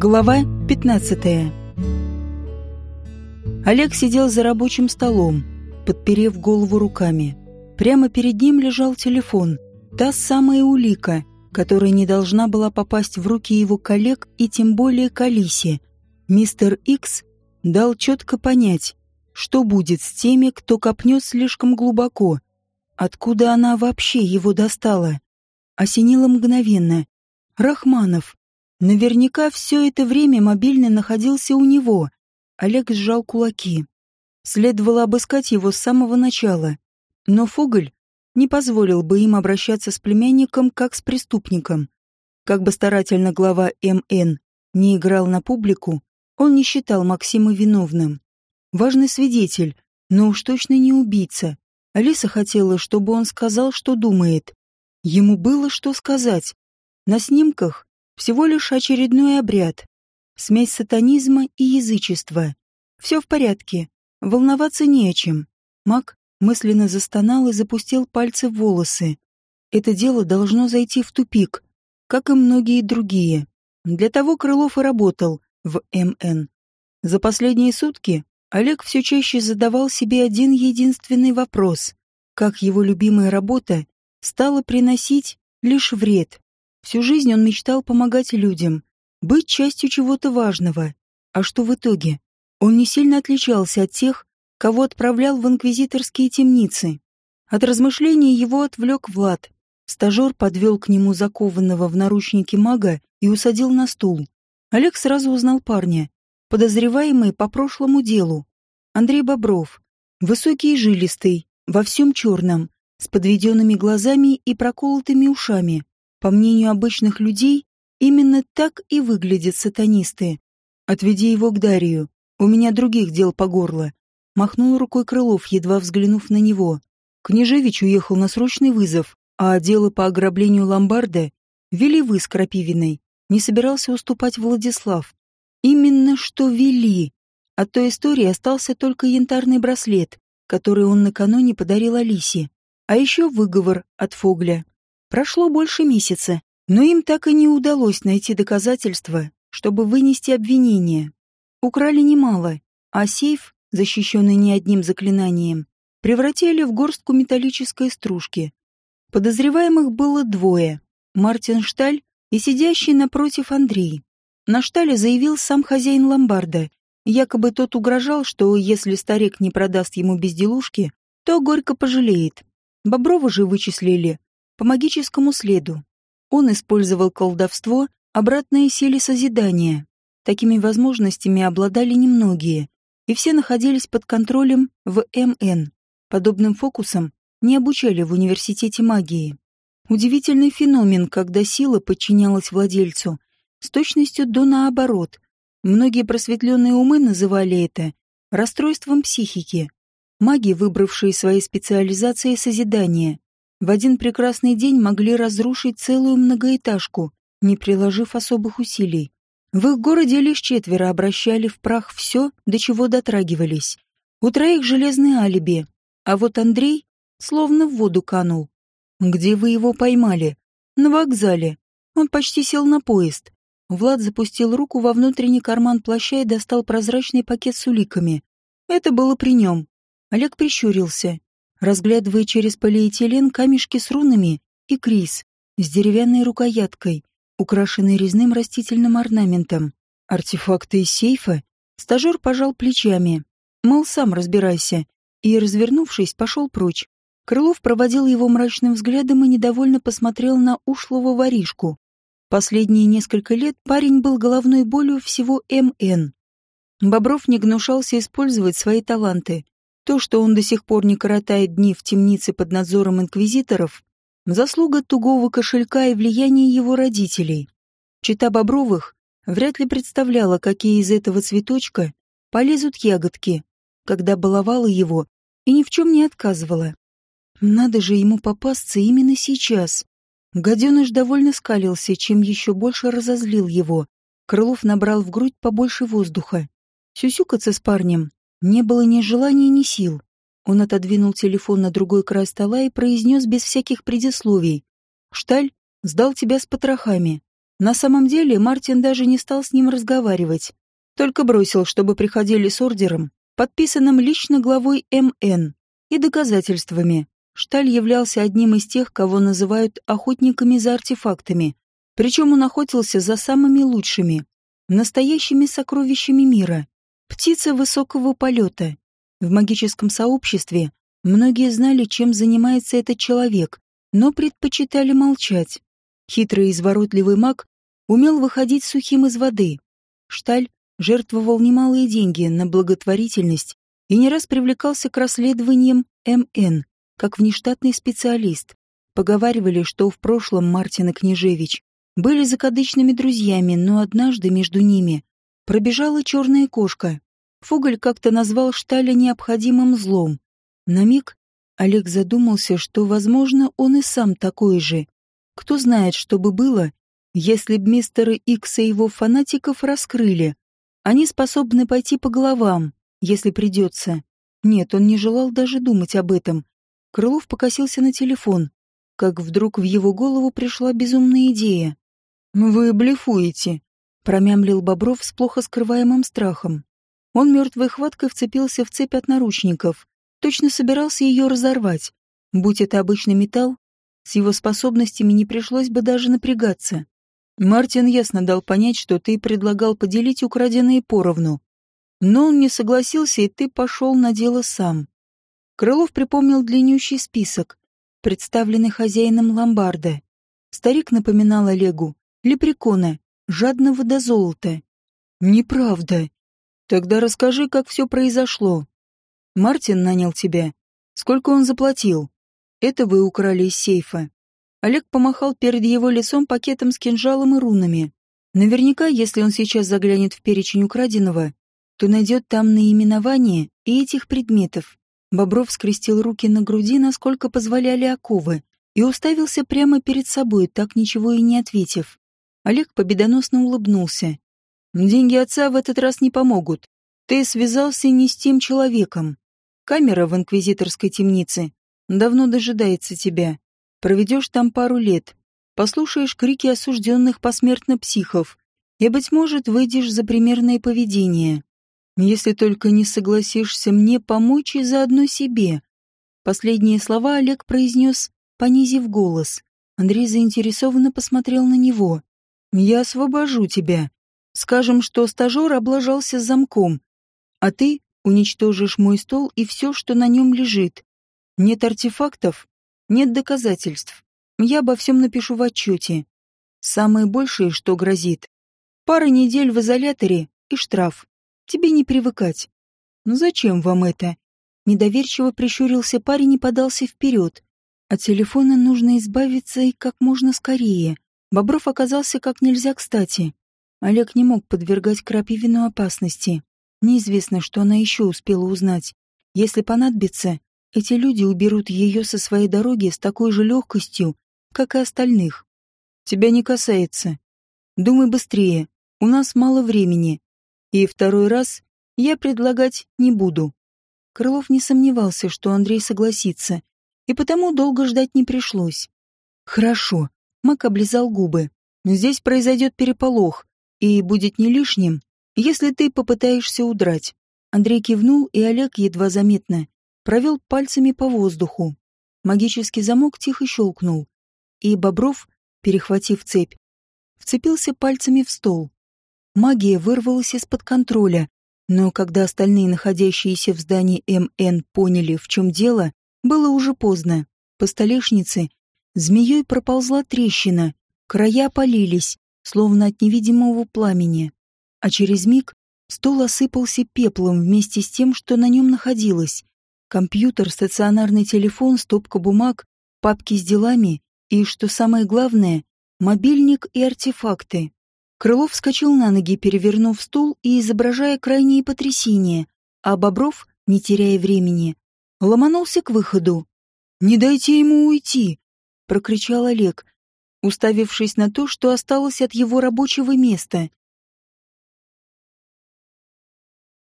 Глава 15 Олег сидел за рабочим столом, подперев голову руками. Прямо перед ним лежал телефон, та самая улика, которая не должна была попасть в руки его коллег и тем более к Алисе. Мистер Икс дал четко понять, что будет с теми, кто копнет слишком глубоко. Откуда она вообще его достала? Осенило мгновенно. Рахманов. Наверняка все это время мобильный находился у него. Олег сжал кулаки. Следовало обыскать его с самого начала. Но Фуголь не позволил бы им обращаться с племянником как с преступником. Как бы старательно глава МН не играл на публику, он не считал Максима виновным. Важный свидетель, но уж точно не убийца. Алиса хотела, чтобы он сказал, что думает. Ему было что сказать. На снимках всего лишь очередной обряд. Смесь сатанизма и язычества. Все в порядке. Волноваться не о чем. Мак мысленно застонал и запустил пальцы в волосы. Это дело должно зайти в тупик, как и многие другие. Для того Крылов и работал в МН. За последние сутки Олег все чаще задавал себе один единственный вопрос. Как его любимая работа стала приносить лишь вред. Всю жизнь он мечтал помогать людям, быть частью чего-то важного. А что в итоге? Он не сильно отличался от тех, кого отправлял в инквизиторские темницы. От размышлений его отвлек Влад. Стажер подвел к нему закованного в наручники мага и усадил на стул. Олег сразу узнал парня, подозреваемый по прошлому делу. Андрей Бобров, высокий и жилистый, во всем черном, с подведенными глазами и проколотыми ушами. По мнению обычных людей, именно так и выглядят сатанисты. «Отведи его к Дарию. У меня других дел по горло». Махнул рукой Крылов, едва взглянув на него. Княжевич уехал на срочный вызов, а дело по ограблению ломбарда вели вы с Крапивиной. Не собирался уступать Владислав. Именно что вели. От той истории остался только янтарный браслет, который он накануне подарил Алисе. А еще выговор от Фогля. Прошло больше месяца, но им так и не удалось найти доказательства, чтобы вынести обвинение. Украли немало, а сейф, защищенный не одним заклинанием, превратили в горстку металлической стружки. Подозреваемых было двое — Мартин Шталь и сидящий напротив Андрей. На Штале заявил сам хозяин ломбарда. Якобы тот угрожал, что если старик не продаст ему безделушки, то горько пожалеет. Боброва же вычислили по магическому следу. Он использовал колдовство, обратные силе созидания. Такими возможностями обладали немногие, и все находились под контролем в МН. Подобным фокусом не обучали в университете магии. Удивительный феномен, когда сила подчинялась владельцу, с точностью до наоборот. Многие просветленные умы называли это расстройством психики. Маги, выбравшие свои специализации созидания, в один прекрасный день могли разрушить целую многоэтажку, не приложив особых усилий. В их городе лишь четверо обращали в прах все, до чего дотрагивались. У троих железные алиби, а вот Андрей словно в воду канул. «Где вы его поймали?» «На вокзале. Он почти сел на поезд». Влад запустил руку во внутренний карман плаща и достал прозрачный пакет с уликами. Это было при нем. Олег прищурился, разглядывая через полиэтилен камешки с рунами и крис с деревянной рукояткой, украшенной резным растительным орнаментом. Артефакты из сейфа? Стажер пожал плечами. Мол, сам разбирайся. И, развернувшись, пошел прочь. Крылов проводил его мрачным взглядом и недовольно посмотрел на ушлого воришку. Последние несколько лет парень был головной болью всего МН. Бобров не гнушался использовать свои таланты, то, что он до сих пор не коротает дни в темнице под надзором инквизиторов, заслуга тугого кошелька и влияния его родителей. Чита Бобровых вряд ли представляла, какие из этого цветочка полезут ягодки, когда баловала его и ни в чем не отказывала. Надо же ему попасться именно сейчас. Гаденыш довольно скалился, чем еще больше разозлил его. Крылов набрал в грудь побольше воздуха. Сюсюкаться с парнем не было ни желания, ни сил. Он отодвинул телефон на другой край стола и произнес без всяких предисловий. «Шталь сдал тебя с потрохами. На самом деле Мартин даже не стал с ним разговаривать, только бросил, чтобы приходили с ордером, подписанным лично главой МН, и доказательствами. Шталь являлся одним из тех, кого называют охотниками за артефактами, причем он охотился за самыми лучшими, настоящими сокровищами мира, птица высокого полета. В магическом сообществе многие знали, чем занимается этот человек, но предпочитали молчать. Хитрый и изворотливый маг умел выходить сухим из воды. Шталь жертвовал немалые деньги на благотворительность и не раз привлекался к расследованиям МН, как внештатный специалист. Поговаривали, что в прошлом Мартин и Княжевич были закадычными друзьями, но однажды между ними пробежала черная кошка. Фуголь как-то назвал Шталя необходимым злом. На миг Олег задумался, что, возможно, он и сам такой же, кто знает, что бы было, если б мистера Икса и его фанатиков раскрыли. Они способны пойти по головам, если придется. Нет, он не желал даже думать об этом. Крылов покосился на телефон, как вдруг в его голову пришла безумная идея. «Вы блефуете», — промямлил Бобров с плохо скрываемым страхом. Он мертвой хваткой вцепился в цепь от наручников, точно собирался ее разорвать. Будь это обычный металл, с его способностями не пришлось бы даже напрягаться. Мартин ясно дал понять, что ты предлагал поделить украденные поровну. Но он не согласился, и ты пошел на дело сам. Крылов припомнил длиннющий список, представленный хозяином ломбарда. Старик напоминал Олегу лепрекона, жадного до золота. Неправда. Тогда расскажи, как все произошло. Мартин нанял тебя. Сколько он заплатил? Это вы украли из сейфа. Олег помахал перед его лицом пакетом с кинжалом и рунами. Наверняка, если он сейчас заглянет в перечень украденного, то найдет там наименование и этих предметов. Бобров скрестил руки на груди, насколько позволяли оковы, и уставился прямо перед собой, так ничего и не ответив. Олег победоносно улыбнулся. «Деньги отца в этот раз не помогут. Ты связался не с тем человеком. Камера в инквизиторской темнице давно дожидается тебя. Проведешь там пару лет, послушаешь крики осужденных посмертно психов, и, быть может, выйдешь за примерное поведение. Если только не согласишься мне помочь и заодно себе. Последние слова Олег произнес, понизив голос. Андрей заинтересованно посмотрел на него. «Я освобожу тебя. Скажем, что стажер облажался замком, а ты уничтожишь мой стол и все, что на нем лежит. Нет артефактов, нет доказательств. Я обо всем напишу в отчете. Самое большее, что грозит. Пара недель в изоляторе и штраф. Тебе не привыкать. Но зачем вам это? Недоверчиво прищурился парень и подался вперед. От телефона нужно избавиться и как можно скорее. Бобров оказался как нельзя кстати. Олег не мог подвергать Крапивину опасности. Неизвестно, что она еще успела узнать. Если понадобится, эти люди уберут ее со своей дороги с такой же легкостью, как и остальных. Тебя не касается. Думай быстрее, у нас мало времени. И второй раз я предлагать не буду. Крылов не сомневался, что Андрей согласится, и потому долго ждать не пришлось. Хорошо, Мак облизал губы. Здесь произойдет переполох, и будет не лишним, если ты попытаешься удрать. Андрей кивнул, и Олег едва заметно провел пальцами по воздуху. Магический замок тихо щелкнул, и Бобров, перехватив цепь, вцепился пальцами в стол. Магия вырвалась из-под контроля, но когда остальные, находящиеся в здании МН, поняли, в чем дело, было уже поздно. По столешнице змеей проползла трещина, края полились, словно от невидимого пламени. А через миг стол осыпался пеплом вместе с тем, что на нем находилось. Компьютер, стационарный телефон, стопка бумаг, папки с делами и, что самое главное, мобильник и артефакты. Крылов вскочил на ноги, перевернув стул и изображая крайнее потрясение, а Бобров, не теряя времени, ломанулся к выходу. «Не дайте ему уйти!» — прокричал Олег, уставившись на то, что осталось от его рабочего места.